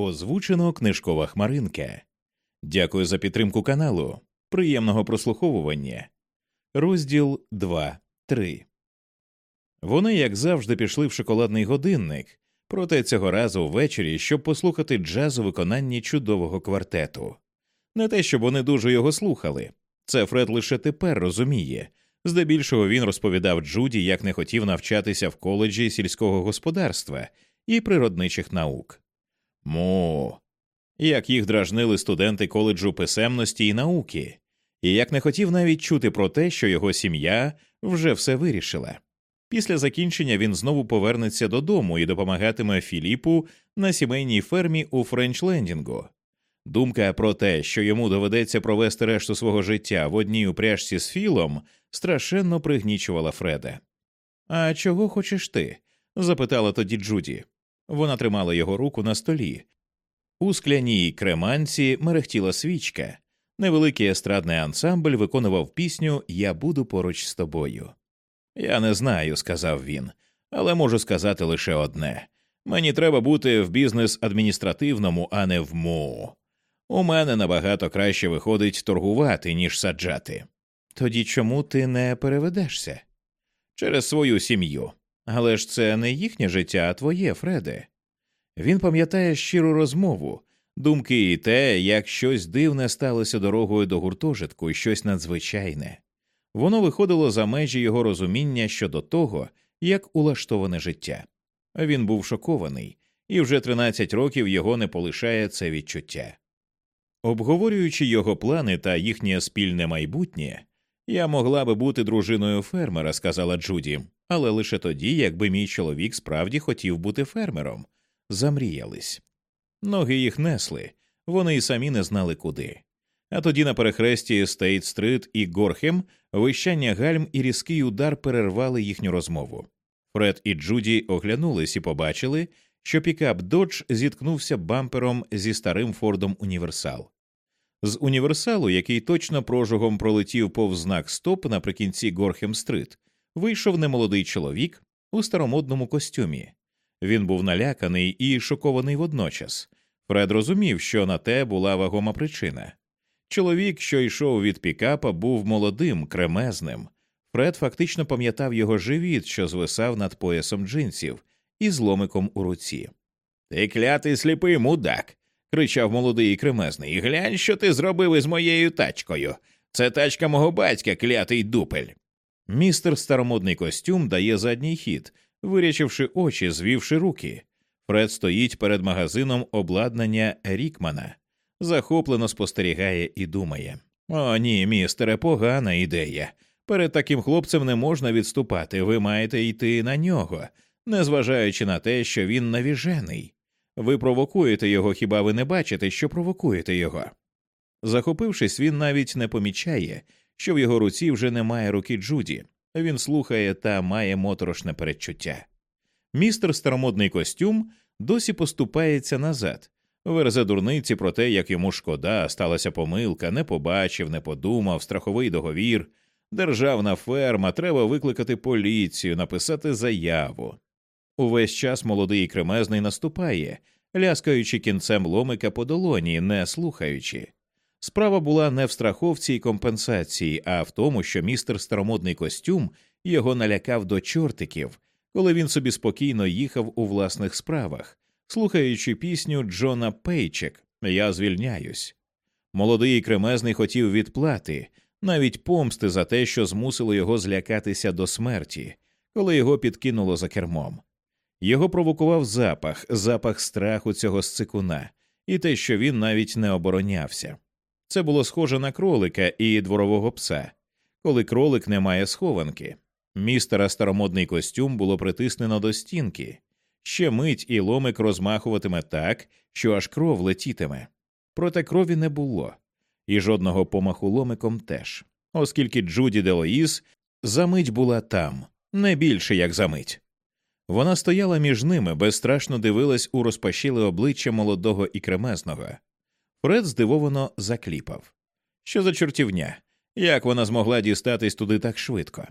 Озвучено книжкова хмаринка. Дякую за підтримку каналу. Приємного прослуховування. Розділ 2.3 Вони, як завжди, пішли в шоколадний годинник, проте цього разу ввечері, щоб послухати джаз у виконанні чудового квартету. Не те, щоб вони дуже його слухали. Це Фред лише тепер розуміє. Здебільшого він розповідав Джуді, як не хотів навчатися в коледжі сільського господарства і природничих наук. Му. Як їх дражнили студенти коледжу писемності і науки, і як не хотів навіть чути про те, що його сім'я вже все вирішила. Після закінчення він знову повернеться додому і допомагатиме Філіпу на сімейній фермі у Френчлендінгу. Думка про те, що йому доведеться провести решту свого життя в одній упряжці з Філом, страшенно пригнічувала Фреда. А чого хочеш ти? запитала тоді Джуді. Вона тримала його руку на столі. У скляній креманці мерехтіла свічка. Невеликий естрадний ансамбль виконував пісню Я буду поруч з тобою. Я не знаю, сказав він, але можу сказати лише одне мені треба бути в бізнес адміністративному, а не в МУ. У мене набагато краще виходить торгувати, ніж саджати. Тоді чому ти не переведешся? Через свою сім'ю. Але ж це не їхнє життя, а твоє, Фреде. Він пам'ятає щиру розмову, думки і те, як щось дивне сталося дорогою до гуртожитку, щось надзвичайне. Воно виходило за межі його розуміння щодо того, як улаштоване життя. Він був шокований, і вже 13 років його не полишає це відчуття. Обговорюючи його плани та їхнє спільне майбутнє, я могла би бути дружиною фермера, сказала Джуді, але лише тоді, якби мій чоловік справді хотів бути фермером. Замріялись. Ноги їх несли, вони й самі не знали куди. А тоді на перехресті Стейт Стрит і Горхем вищання гальм і різкий удар перервали їхню розмову. Фред і Джуді оглянулись і побачили, що пікап Додж зіткнувся бампером зі старим Фордом Універсал. З універсалу, який точно прожугом пролетів повз знак Стоп наприкінці Горхем Стрит, вийшов немолодий чоловік у старомодному костюмі. Він був наляканий і шокований водночас. Фред розумів, що на те була вагома причина. Чоловік, що йшов від пікапа, був молодим, кремезним. Фред фактично пам'ятав його живіт, що звисав над поясом джинсів, і з ломиком у руці. Ти клятий сліпий мудак. Кричав молодий і кремезний. Глянь, що ти зробив із моєю тачкою. Це тачка мого батька, клятий дупель. Містер старомодний костюм дає задній хід, вирячивши очі, звівши руки. Фред стоїть перед магазином обладнання Рікмана, захоплено спостерігає і думає: О, ні, містере, погана ідея. Перед таким хлопцем не можна відступати, ви маєте йти на нього, незважаючи на те, що він навіжений. Ви провокуєте його, хіба ви не бачите, що провокуєте його? Захопившись, він навіть не помічає, що в його руці вже немає руки Джуді, він слухає та має моторошне передчуття. Містер старомодний костюм досі поступається назад, верзе дурниці про те, як йому шкода, сталася помилка, не побачив, не подумав, страховий договір, державна ферма, треба викликати поліцію, написати заяву. Увесь час молодий кремезний наступає, ляскаючи кінцем ломика по долоні, не слухаючи. Справа була не в страховці і компенсації, а в тому, що містер старомодний костюм його налякав до чортиків, коли він собі спокійно їхав у власних справах, слухаючи пісню Джона Пейчек Я звільняюсь. Молодий кремезний хотів відплати, навіть помсти за те, що змусило його злякатися до смерті, коли його підкинуло за кермом. Його провокував запах, запах страху цього сцикуна, і те, що він навіть не оборонявся. Це було схоже на кролика і дворового пса, коли кролик не має схованки. Містера старомодний костюм було притиснено до стінки. Ще мить і ломик розмахуватиме так, що аж кров летітиме. Проте крові не було, і жодного помаху ломиком теж, оскільки Джуді Делоїс за мить була там, не більше як за мить. Вона стояла між ними, безстрашно дивилась у розпашіле обличчя молодого і кремезного. Фред здивовано закліпав. Що за чортівня? Як вона змогла дістатись туди так швидко?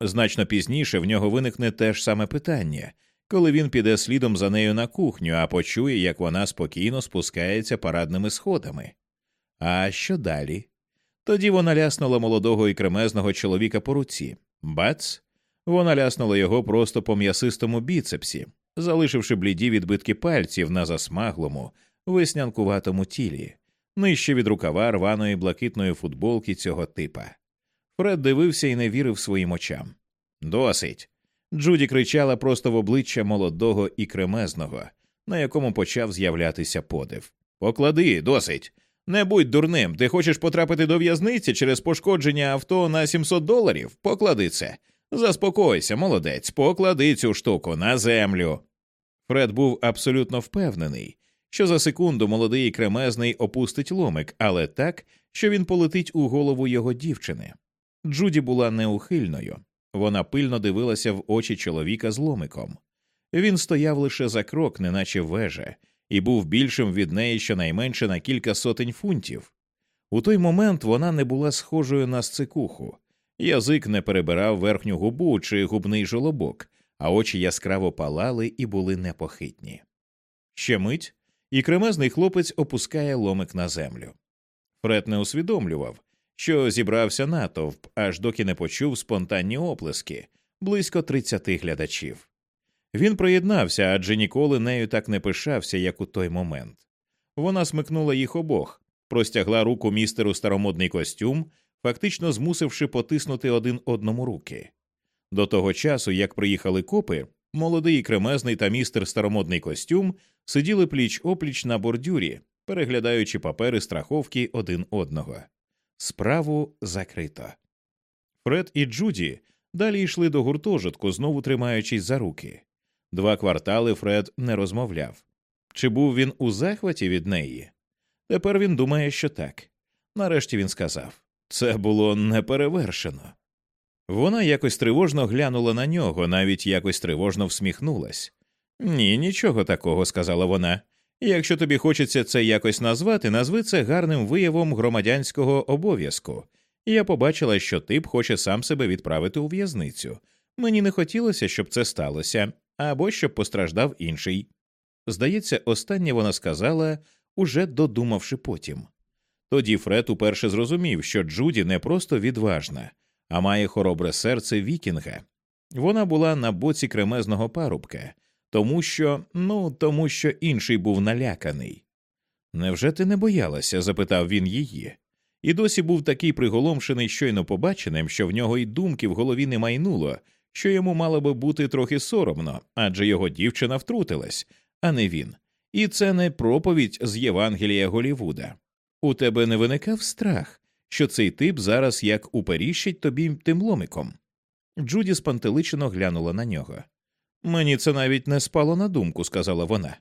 Значно пізніше в нього виникне те ж саме питання, коли він піде слідом за нею на кухню, а почує, як вона спокійно спускається парадними сходами. А що далі? Тоді вона ляснула молодого і кремезного чоловіка по руці. Бац! Вона ляснула його просто по м'ясистому біцепсі, залишивши бліді відбитки пальців на засмаглому, веснянкуватому тілі, нижче від рукава рваної блакитної футболки цього типа. Фред дивився і не вірив своїм очам. Досить. Джуді кричала просто в обличчя молодого і кремезного, на якому почав з'являтися подив. Поклади, досить. Не будь дурним. Ти хочеш потрапити до в'язниці через пошкодження авто на 700 доларів? Поклади це. Заспокойся, молодець, поклади цю штуку на землю. Фред був абсолютно впевнений, що за секунду молодий і кремезний опустить ломик, але так, що він полетить у голову його дівчини. Джуді була неухильною. Вона пильно дивилася в очі чоловіка з ломиком. Він стояв лише за крок, неначе вежа, і був більшим від неї щонайменше на кілька сотень фунтів. У той момент вона не була схожою на сцикуху, язик не перебирав верхню губу чи губний жолобок, а очі яскраво палали і були непохитні. Ще мить, і кремезний хлопець опускає ломик на землю. Фред не усвідомлював, що зібрався натовп, аж доки не почув спонтанні оплески близько тридцяти глядачів. Він приєднався, адже ніколи нею так не пишався, як у той момент. Вона смикнула їх обох, простягла руку містеру старомодний костюм, фактично змусивши потиснути один одному руки. До того часу, як приїхали копи, молодий кремезний та містер старомодний костюм сиділи пліч опліч на бордюрі, переглядаючи папери страховки один одного. Справу закрито. Фред і Джуді далі йшли до гуртожитку, знову тримаючись за руки. Два квартали Фред не розмовляв. Чи був він у захваті від неї? Тепер він думає, що так. Нарешті він сказав це було неперевершено. Вона якось тривожно глянула на нього, навіть якось тривожно всміхнулась. Ні, нічого такого, сказала вона. Якщо тобі хочеться це якось назвати, назви це гарним виявом громадянського обов'язку. Я побачила, що тип хоче сам себе відправити у в'язницю. Мені не хотілося, щоб це сталося, або щоб постраждав інший. Здається, останнє вона сказала, уже додумавши потім. Тоді Фред уперше зрозумів, що Джуді не просто відважна, а має хоробре серце Вікінга. Вона була на боці кремезного парубка, тому що, ну, тому що інший був наляканий. Невже ти не боялася? запитав він її, і досі був такий приголомшений щойно побаченим, що в нього й думки в голові не майнуло, що йому мало би бути трохи соромно, адже його дівчина втрутилась, а не він. І це не проповідь з Євангелія Голівуда. У тебе не виникав страх, що цей тип зараз як уперіщить тобі тим ломиком. Джуді спантеличено глянула на нього. Мені це навіть не спало на думку, сказала вона.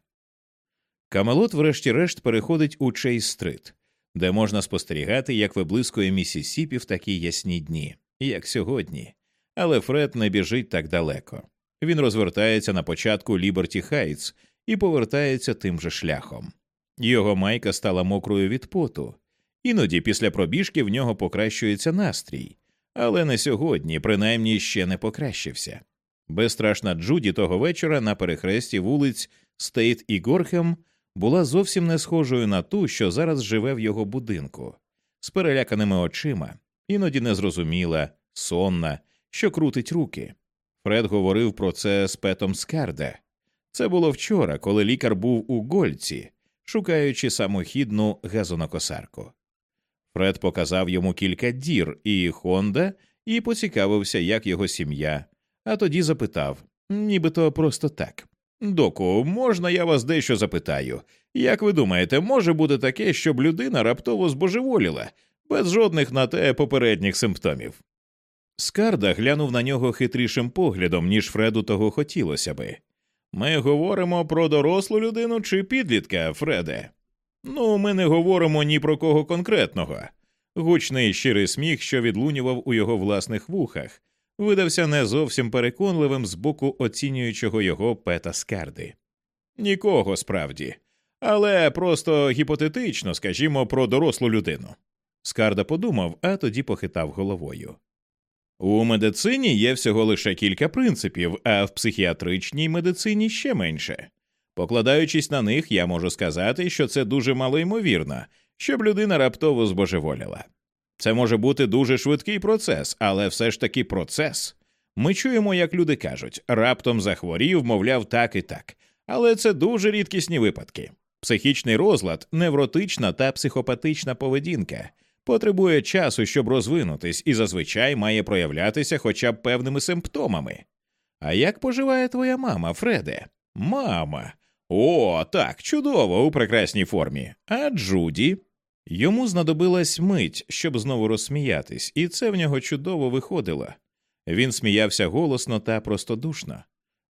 Камелот, врешті-решт, переходить у Чейз стрит, де можна спостерігати, як виблискує Місісіпі в такі ясні дні, як сьогодні. Але Фред не біжить так далеко. Він розвертається на початку Ліберті Хайтс і повертається тим же шляхом. Його майка стала мокрою від поту, іноді після пробіжки в нього покращується настрій, але не сьогодні, принаймні ще не покращився. Безстрашна Джуді того вечора на перехресті вулиць Стейт і Горхем була зовсім не схожою на ту, що зараз живе в його будинку, з переляканими очима, іноді незрозуміла, сонна, що крутить руки. Фред говорив про це з Петом Скарде. Це було вчора, коли лікар був у Гольці, шукаючи самохідну газонокосарку. Фред показав йому кілька дір і Хонда і поцікавився, як його сім'я, а тоді запитав нібито просто так. Доку, можна я вас дещо запитаю? Як ви думаєте, може бути таке, щоб людина раптово збожеволіла, без жодних на те попередніх симптомів? Скарда глянув на нього хитрішим поглядом, ніж Фреду того хотілося би. Ми говоримо про дорослу людину чи підлітка, Фреде? Ну, ми не говоримо ні про кого конкретного. Гучний щирий сміх, що відлунював у його власних вухах, видався не зовсім переконливим з боку оцінюючого його пета скарди. Нікого справді, але просто гіпотетично, скажімо, про дорослу людину. Скарда подумав, а тоді похитав головою. У медицині є всього лише кілька принципів, а в психіатричній медицині ще менше. Покладаючись на них, я можу сказати, що це дуже малоймовірно, щоб людина раптово збожеволіла. Це може бути дуже швидкий процес, але все ж таки процес. Ми чуємо, як люди кажуть, раптом захворів, мовляв, так і так. Але це дуже рідкісні випадки. Психічний розлад, невротична та психопатична поведінка потребує часу, щоб розвинутись, і зазвичай має проявлятися хоча б певними симптомами. А як поживає твоя мама, Фреде? Мама. О, так, чудово, у прекрасній формі. А Джуді? Йому знадобилась мить, щоб знову розсміятись, і це в нього чудово виходило. Він сміявся голосно та простодушно.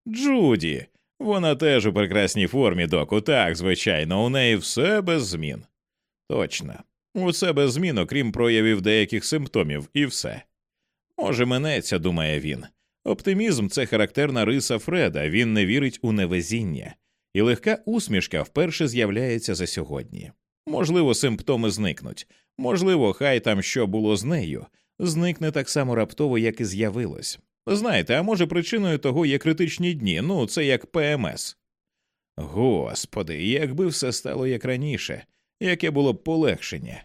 Джуді, вона теж у прекрасній формі, доку, так, звичайно, у неї все без змін. Точно, усе без змін, окрім проявів деяких симптомів, і все. Може, минеться, думає він. Оптимізм це характерна риса Фреда, він не вірить у невезіння, і легка усмішка вперше з'являється за сьогодні. Можливо, симптоми зникнуть, можливо, хай там що було з нею, зникне так само раптово, як і з'явилось. Знаєте, а може, причиною того є критичні дні, ну це як ПМС. Господи, якби все стало як раніше, яке було б полегшення.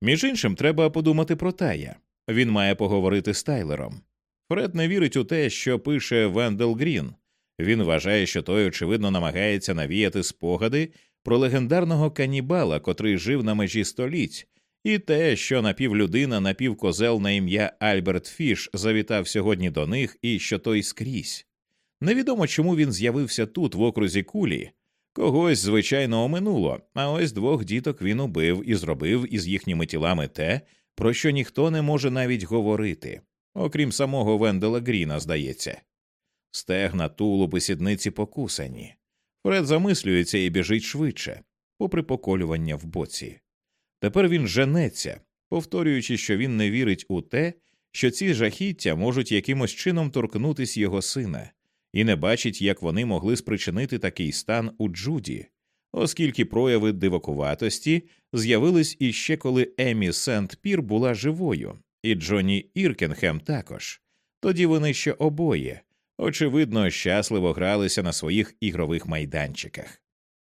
Між іншим, треба подумати про Тая. Він має поговорити з Тайлером. Фред не вірить у те, що пише Вендел Грін. Він вважає, що той, очевидно, намагається навіяти спогади про легендарного канібала, котрий жив на межі століть, і те, що напівлюдина, напівкозел на ім'я Альберт Фіш завітав сьогодні до них, і що той скрізь. Невідомо, чому він з'явився тут, в окрузі кулі. Когось, звичайно, оминуло, а ось двох діток він убив і зробив із їхніми тілами те, про що ніхто не може навіть говорити, окрім самого Вендела Гріна, здається. Стегна, тулуб і сідниці покусані. Фред замислюється і біжить швидше, попри поколювання в боці. Тепер він женеться, повторюючи, що він не вірить у те, що ці жахіття можуть якимось чином торкнутись його сина, і не бачить, як вони могли спричинити такий стан у Джуді, оскільки прояви дивакуватості з'явились іще коли Емі Сент Пір була живою, і Джонні Іркенхем також. Тоді вони ще обоє, очевидно, щасливо гралися на своїх ігрових майданчиках.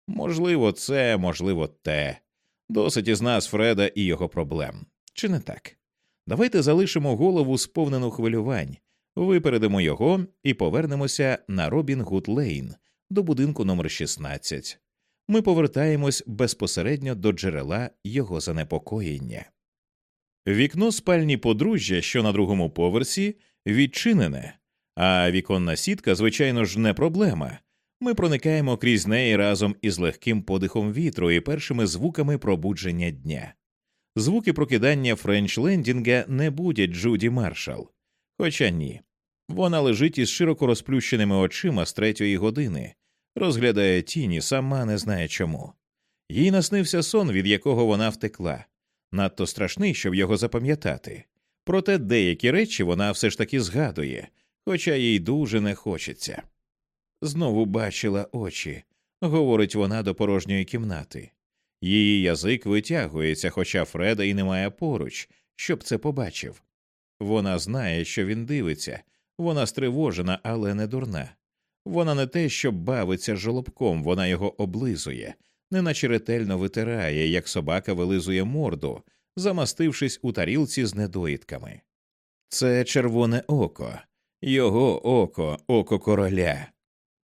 Можливо, це, можливо, те. Досить із нас Фреда і його проблем. Чи не так? Давайте залишимо голову сповнену хвилювань, випередимо його і повернемося на Робін Гуд Лейн до будинку номер 16 Ми повертаємось безпосередньо до джерела його занепокоєння. Вікно спальні подружжя, що на другому поверсі, відчинене, а віконна сітка, звичайно ж, не проблема. Ми проникаємо крізь неї разом із легким подихом вітру і першими звуками пробудження дня. Звуки прокидання Френч Лендінга не будять Джуді Маршал. Хоча ні. Вона лежить із широко розплющеними очима з третьої години, розглядає тіні, сама не знає чому. Їй наснився сон, від якого вона втекла, надто страшний, щоб його запам'ятати. Проте деякі речі вона все ж таки згадує, хоча їй дуже не хочеться. Знову бачила очі, говорить вона до порожньої кімнати. Її язик витягується, хоча Фреда і немає поруч, щоб це побачив. Вона знає, що він дивиться, вона стривожена, але не дурна. Вона не те, що бавиться жолобком, вона його облизує, неначе ретельно витирає, як собака вилизує морду, замастившись у тарілці з недоїдками. Це червоне око, його око, око короля.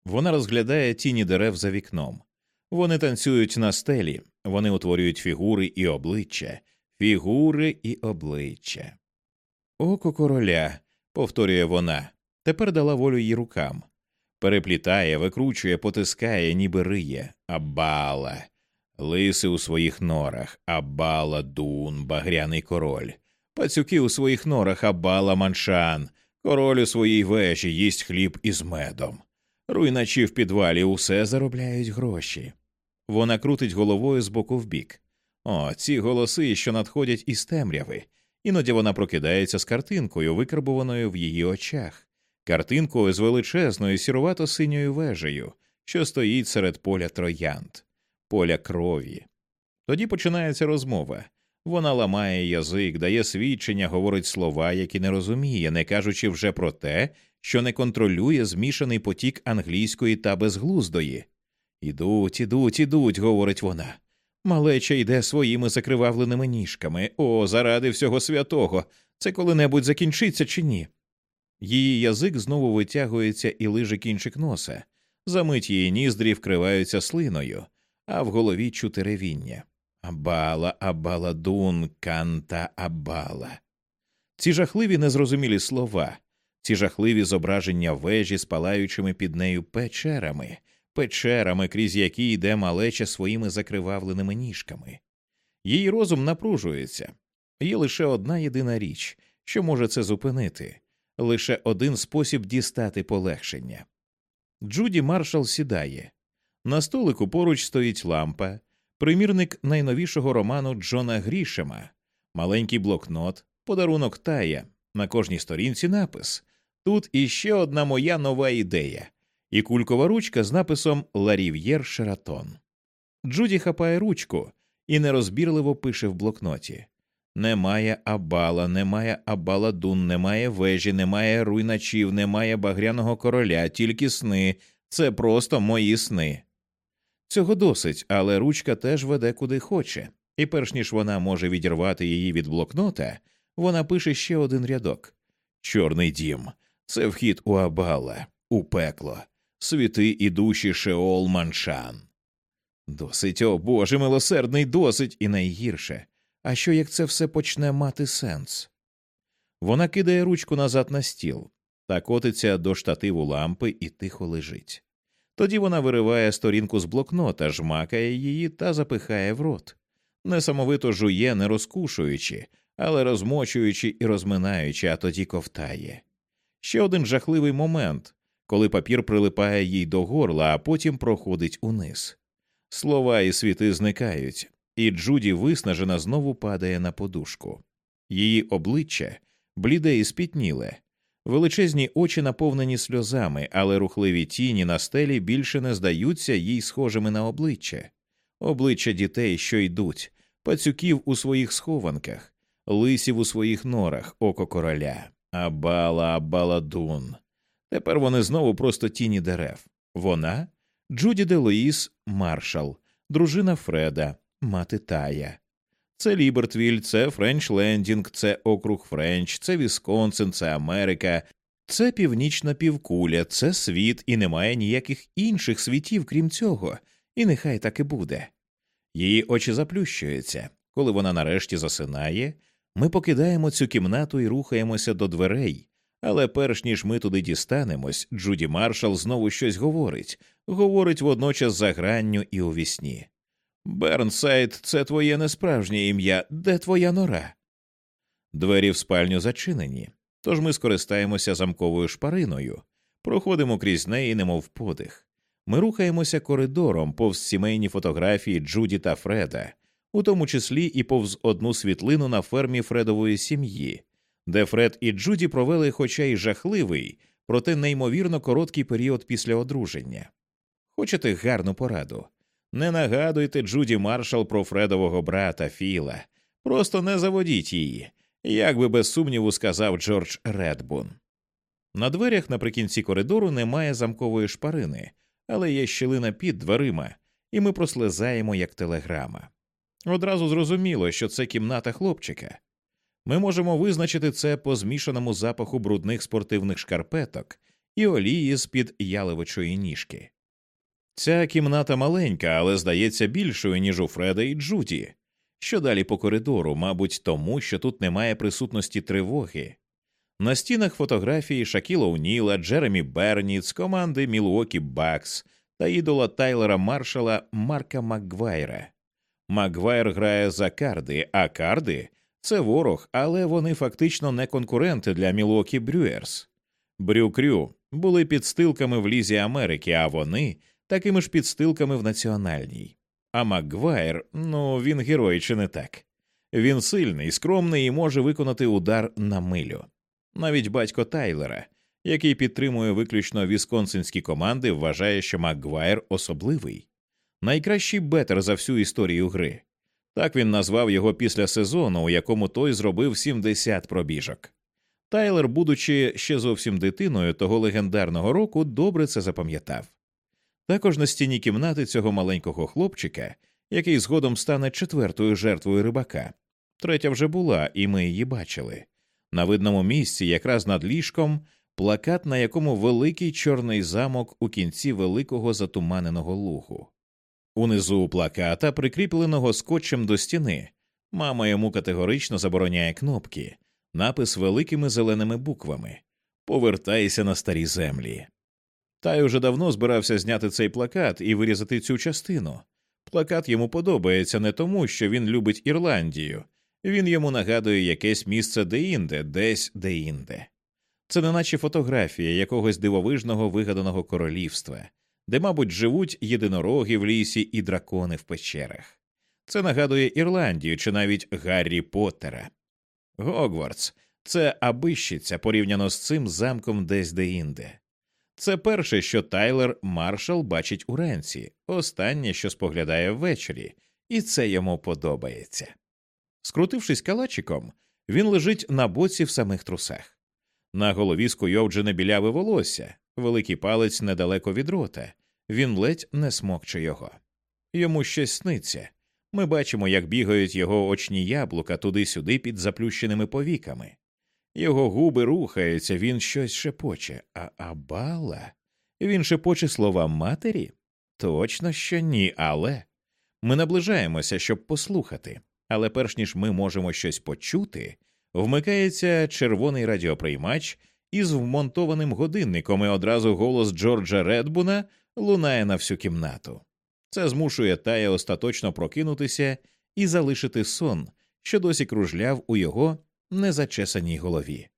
Вона розглядає тіні дерев за вікном. Вони танцюють на стелі, вони утворюють фігури і обличчя, фігури і обличчя. Око короля, повторює вона, тепер дала волю їй рукам. Переплітає, викручує, потискає, ніби риє, абала, лиси у своїх норах, абала дун, багряний король, пацюки у своїх норах, абала маншан, король у своїй вежі їсть хліб із медом. Руйначі в підвалі усе заробляють гроші. Вона крутить головою з боку в бік. О, ці голоси, що надходять із темряви. Іноді вона прокидається з картинкою, викарбованою в її очах, картинкою з величезною сірувато синьою вежею, що стоїть серед поля троянд, поля крові. Тоді починається розмова. Вона ламає язик, дає свідчення, говорить слова, які не розуміє, не кажучи вже про те, що не контролює змішаний потік англійської та безглуздої. Ідуть, ідуть, ідуть, говорить вона. Малеча йде своїми закривавленими ніжками. О, заради всього святого. Це коли-небудь закінчиться чи ні? Її язик знову витягується і лиже кінчик носа. Замить її ніздрі вкриваються слиною, а в голові чути ревіння. Абала, абаладун, канта абала. Ці жахливі незрозумілі слова, ці жахливі зображення вежі з палаючими під нею печерами, печерами, крізь які йде малеча своїми закривавленими ніжками. Її розум напружується. Є лише одна єдина річ, що може це зупинити, лише один спосіб дістати полегшення. Джуді маршал сідає. На столику поруч стоїть лампа, примірник найновішого роману Джона Грішема, маленький блокнот, подарунок тая, на кожній сторінці напис Тут іще одна моя нова ідея, і кулькова ручка з написом Ларів'єр Шератон. Джуді хапає ручку і нерозбірливо пише в блокноті Немає абала, немає абаладун, немає вежі, немає руйначів, немає багряного короля, тільки сни. Це просто мої сни. Цього досить, але ручка теж веде куди хоче, і перш ніж вона може відірвати її від блокнота, вона пише ще один рядок Чорний дім це вхід у Абала, у пекло, світи і душі Шеол Маншан. Досить, о Боже милосердний, досить і найгірше. А що як це все почне мати сенс? Вона кидає ручку назад на стіл та котиться до штативу лампи і тихо лежить. Тоді вона вириває сторінку з блокнота, жмакає її та запихає в рот, несамовито жує, не розкушуючи, але розмочуючи і розминаючи, а тоді ковтає. Ще один жахливий момент, коли папір прилипає їй до горла, а потім проходить униз. Слова і світи зникають, і Джуді виснажена знову падає на подушку. Її обличчя бліде і спітніле, величезні очі наповнені сльозами, але рухливі тіні на стелі більше не здаються їй схожими на обличчя, обличчя дітей, що йдуть, пацюків у своїх схованках, лисів у своїх норах, око короля, абала, абаладун. Тепер вони знову просто тіні дерев. Вона Джуді Делуїз Маршал, дружина Фреда, мати Тая. Це Лібертвіль, це Френч Лендінг, це округ Френч, це Вісконсин, це Америка, це північна півкуля, це світ, і немає ніяких інших світів, крім цього, і нехай так і буде. Її очі заплющуються. Коли вона нарешті засинає, ми покидаємо цю кімнату і рухаємося до дверей. Але перш ніж ми туди дістанемось, Джуді Маршал знову щось говорить, говорить водночас за гранню і у вісні. Бернсайд, це твоє несправжнє ім'я, де твоя нора? Двері в спальню зачинені, тож ми скористаємося замковою шпариною, проходимо крізь неї, немов подих. Ми рухаємося коридором повз сімейні фотографії Джуді та Фреда, у тому числі і повз одну світлину на фермі Фредової сім'ї, де Фред і Джуді провели, хоча й жахливий, проте неймовірно короткий період після одруження. Хочете гарну пораду? Не нагадуйте Джуді Маршал про Фредового брата Філа, просто не заводіть її, як би без сумніву сказав Джордж Редбун. На дверях наприкінці коридору немає замкової шпарини, але є щілина під дверима, і ми прослизаємо як телеграма. Одразу зрозуміло, що це кімната хлопчика. Ми можемо визначити це по змішаному запаху брудних спортивних шкарпеток і олії з під яловичої ніжки. Ця кімната маленька, але здається більшою, ніж у Фреда і Джуді. Що далі по коридору, мабуть, тому, що тут немає присутності тривоги. На стінах фотографії Шакіла Уніла, Джеремі Берніц, команди Мілуокі Бакс та ідола Тайлера Маршала Марка Макгвайра. Макгвайр грає за карди, а карди це ворог, але вони фактично не конкуренти для Мілуокі Брюерс. Брюкрю були підстилками в Лізі Америки, а вони такими ж підстилками в національній. А Макгвайр, ну він герой, чи не так? Він сильний, скромний і може виконати удар на милю. Навіть батько Тайлера, який підтримує виключно вісконсинські команди, вважає, що Макгвайр особливий, найкращий бетер за всю історію гри. Так він назвав його після сезону, у якому той зробив 70 пробіжок. Тайлер, будучи ще зовсім дитиною того легендарного року, добре це запам'ятав. Також на стіні кімнати цього маленького хлопчика, який згодом стане четвертою жертвою рибака. Третя вже була, і ми її бачили. На видному місці, якраз над ліжком, плакат, на якому великий чорний замок у кінці великого затуманеного лугу. Унизу плаката, прикріпленого скотчем до стіни, мама йому категорично забороняє кнопки, напис великими зеленими буквами Повертайся на старі землі. Тай уже давно збирався зняти цей плакат і вирізати цю частину. Плакат йому подобається не тому, що він любить Ірландію, він йому нагадує якесь місце деінде, десь деінде. Це не наче фотографія якогось дивовижного вигаданого королівства, де, мабуть, живуть єдинороги в лісі і дракони в печерах. Це нагадує Ірландію чи навіть Гаррі Поттера. Гогвартс це абищиця порівняно з цим замком десь деінде. Це перше, що Тайлер Маршал бачить уранці, останнє, що споглядає ввечері, і це йому подобається. Скрутившись калачиком, він лежить на боці в самих трусах. На голові скуйовджене біляве волосся, великий палець недалеко від рота, він ледь не смокче його. Йому щось сниться. Ми бачимо, як бігають його очні яблука туди-сюди під заплющеними повіками. Його губи рухаються, він щось шепоче, а Абала? Він шепоче слова матері? Точно що ні, але ми наближаємося, щоб послухати. Але перш ніж ми можемо щось почути, вмикається червоний радіоприймач із вмонтованим годинником, і одразу голос Джорджа Редбуна лунає на всю кімнату. Це змушує Тая остаточно прокинутися і залишити сон, що досі кружляв у його незачесаній голові.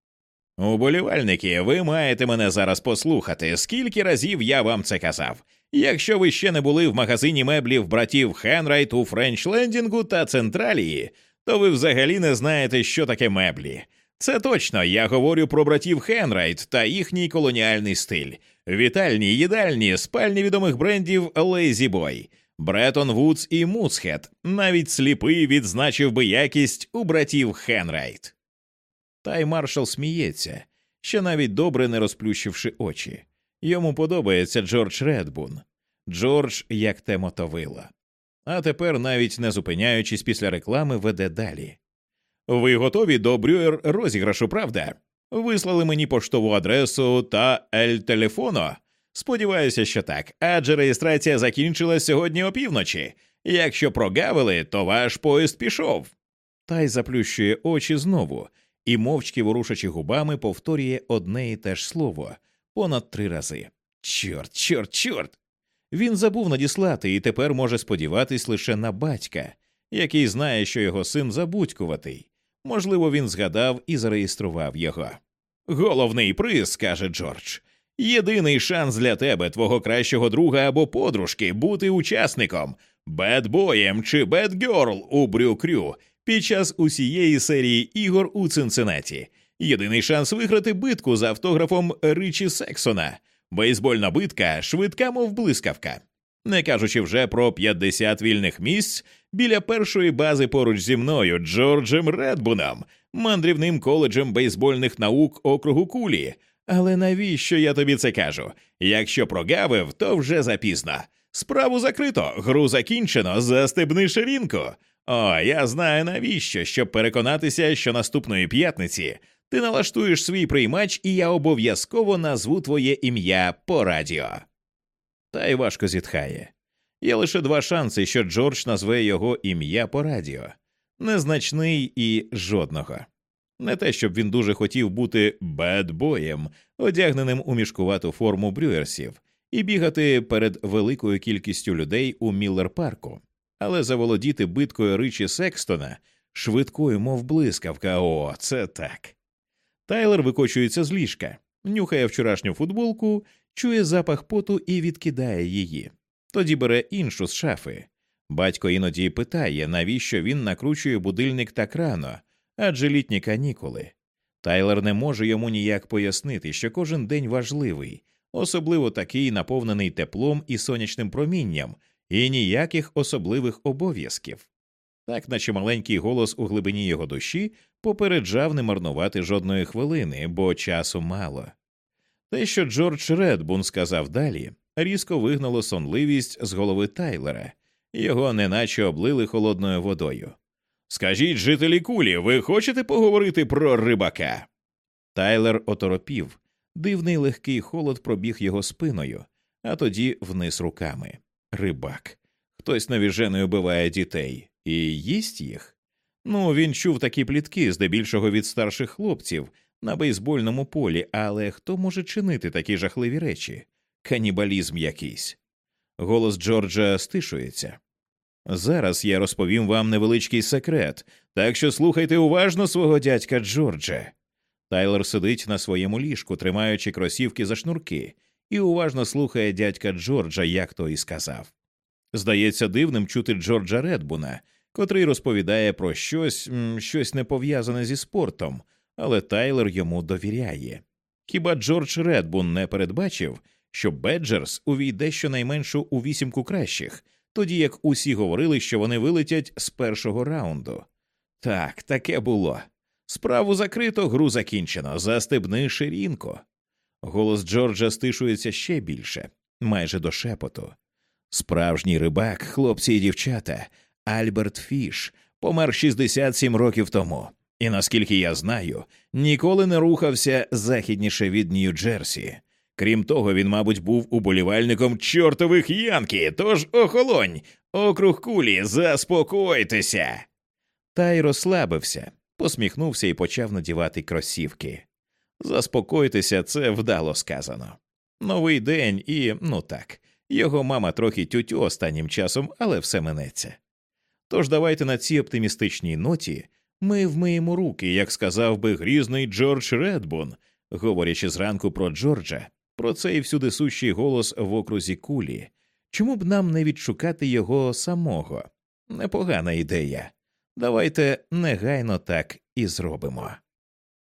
Уболівальники, ви маєте мене зараз послухати. Скільки разів я вам це казав? Якщо ви ще не були в магазині меблів братів Хенрайт у Френчлендінгу та Централії, то ви взагалі не знаєте, що таке меблі. Це точно я говорю про братів Хенрайт та їхній колоніальний стиль, вітальні, їдальні, спальні відомих брендів La-Z-Boy, Бретон Вудс і Мусхет. Навіть сліпий відзначив би якість у братів Хенрайт. Тай Маршал сміється, ще навіть добре не розплющивши очі. Йому подобається Джордж Редбун, Джордж як те мотовила. А тепер, навіть не зупиняючись після реклами, веде далі. Ви готові до брюер розіграшу, правда? Вислали мені поштову адресу та ель телефоно. Сподіваюся, що так, адже реєстрація закінчилась сьогодні опівночі. Якщо прогавили, то ваш поїзд пішов. Тай заплющує очі знову і, мовчки ворушачи губами, повторює одне і те ж слово понад три рази. Чорт, чорт, чорт. Він забув надіслати і тепер може сподіватись лише на батька, який знає, що його син забудькуватий. Можливо, він згадав і зареєстрував його. Головний приз, каже Джордж. Єдиний шанс для тебе, твого кращого друга або подружки, бути учасником, бетбоєм чи бетгерл у Брю Крю під час усієї серії ігор у Цинциннаті. Єдиний шанс виграти битку з автографом Ричі Сексона, бейсбольна битка, швидка, мов блискавка. Не кажучи вже про 50 вільних місць біля першої бази поруч зі мною Джорджем Редбуном, мандрівним коледжем бейсбольних наук округу кулі. Але навіщо я тобі це кажу? Якщо прогавив, то вже запізно. Справу закрито, гру закінчено, застебни ширинку. О, я знаю навіщо, щоб переконатися, що наступної п'ятниці ти налаштуєш свій приймач, і я обов'язково назву твоє ім'я по радіо. Та й важко зітхає. Є лише два шанси, що Джордж назве його ім'я по радіо незначний і жодного. Не те, щоб він дуже хотів бути бедбоєм, одягненим у мішкувату форму брюерсів, і бігати перед великою кількістю людей у Міллер парку, але заволодіти биткою ричі Секстона швидкою, мов блискавка. О, це так. Тайлер викочується з ліжка, нюхає вчорашню футболку, чує запах поту і відкидає її. Тоді бере іншу з шафи. Батько іноді питає, навіщо він накручує будильник так рано, адже літні канікули. Тайлер не може йому ніяк пояснити, що кожен день важливий, особливо такий наповнений теплом і сонячним промінням, і ніяких особливих обов'язків. так наче маленький голос у глибині його душі попереджав не марнувати жодної хвилини, бо часу мало. Те, що Джордж Редбун сказав далі, різко вигнало сонливість з голови Тайлера, його неначе облили холодною водою. Скажіть, жителі кулі, ви хочете поговорити про рибака? Тайлер оторопів, дивний легкий холод пробіг його спиною, а тоді вниз руками. Рибак. Хтось навіжено убиває дітей і їсть їх. Ну, він чув такі плітки, здебільшого від старших хлопців на бейсбольному полі, але хто може чинити такі жахливі речі? Канібалізм якийсь. Голос Джорджа стишується. Зараз я розповім вам невеличкий секрет, так що слухайте уважно свого дядька Джорджа. Тайлер сидить на своєму ліжку, тримаючи кросівки за шнурки, і уважно слухає дядька Джорджа, як той і сказав. Здається, дивним чути Джорджа Редбуна, котрий розповідає про щось, щось не пов'язане зі спортом, але Тайлер йому довіряє. Хіба Джордж Редбун не передбачив, що Беджерс увійде щонайменшу у вісімку кращих, тоді як усі говорили, що вони вилетять з першого раунду? Так, таке було. Справу закрито, гру закінчено. Застебни ширінко. Голос Джорджа стишується ще більше, майже до шепоту. Справжній рибак, хлопці і дівчата, Альберт Фіш, помер 67 років тому, і наскільки я знаю, ніколи не рухався західніше від Нью-Джерсі. Крім того, він, мабуть, був уболівальником чортових янки, тож охолонь, округ кулі, заспокойтеся. Та й розслабився, посміхнувся і почав надівати кросівки. Заспокойтеся, це вдало сказано. Новий день і, ну так, його мама трохи тютю останнім часом, але все минеться. Тож давайте на цій оптимістичній ноті ми вмиємо руки, як сказав би грізний Джордж Редбун, говорячи зранку про Джорджа, про цей всюди сущий голос в окрузі кулі. Чому б нам не відшукати його самого? Непогана ідея. Давайте негайно так і зробимо.